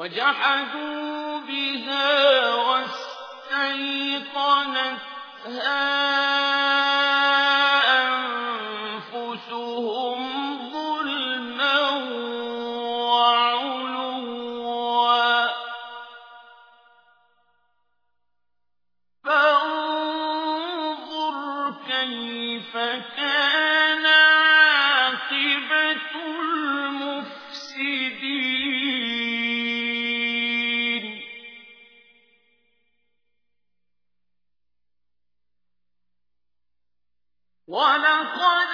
وجحدوا بها واستيقنتها. 我能活。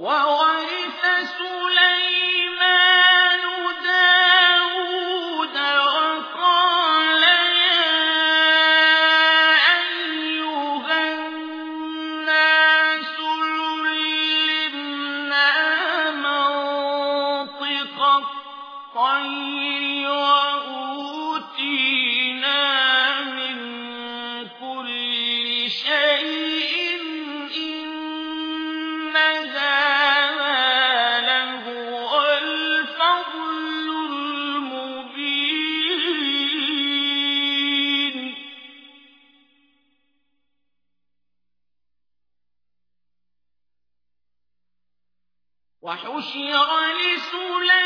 وورث سليمان وحشر لسلام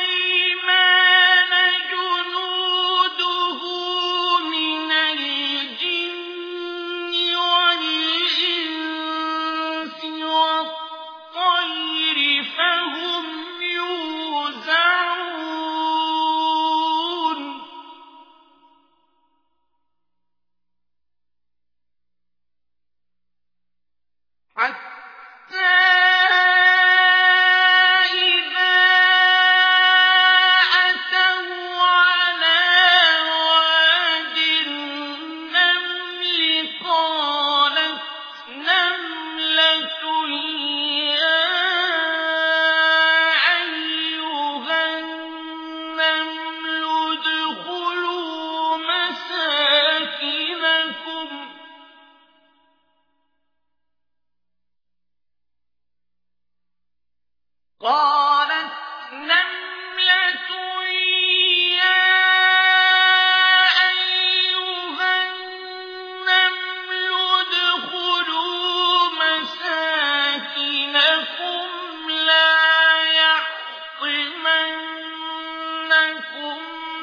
نملة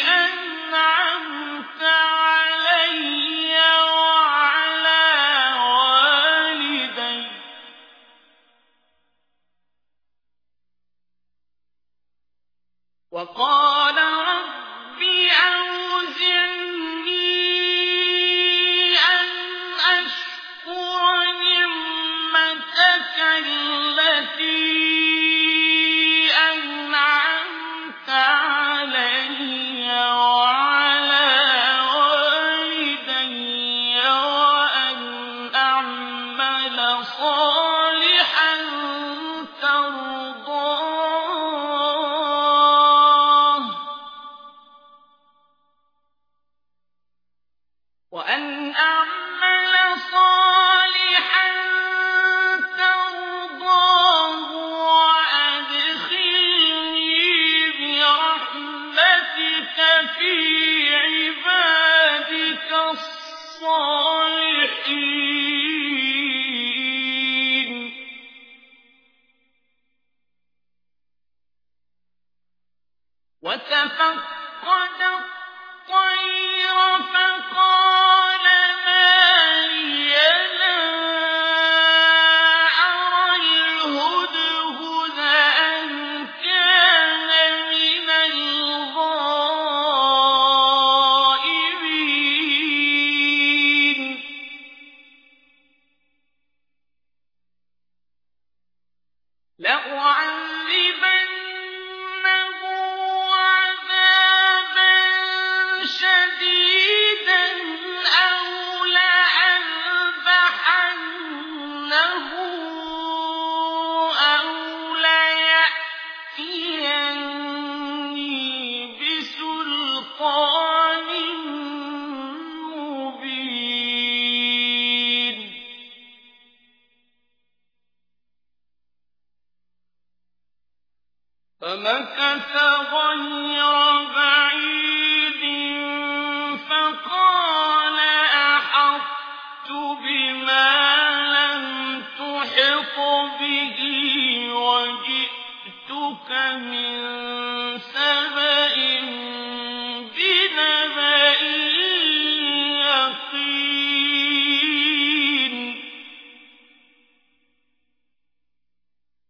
أنعمت علي وعلى والدي. وقال وأن أعمل صالحا ترضاه برحمتك في عبادك الصالحين. الطير فقال ما لي لا أرى الهدهد كان من الغائبين فمكث غير بعيد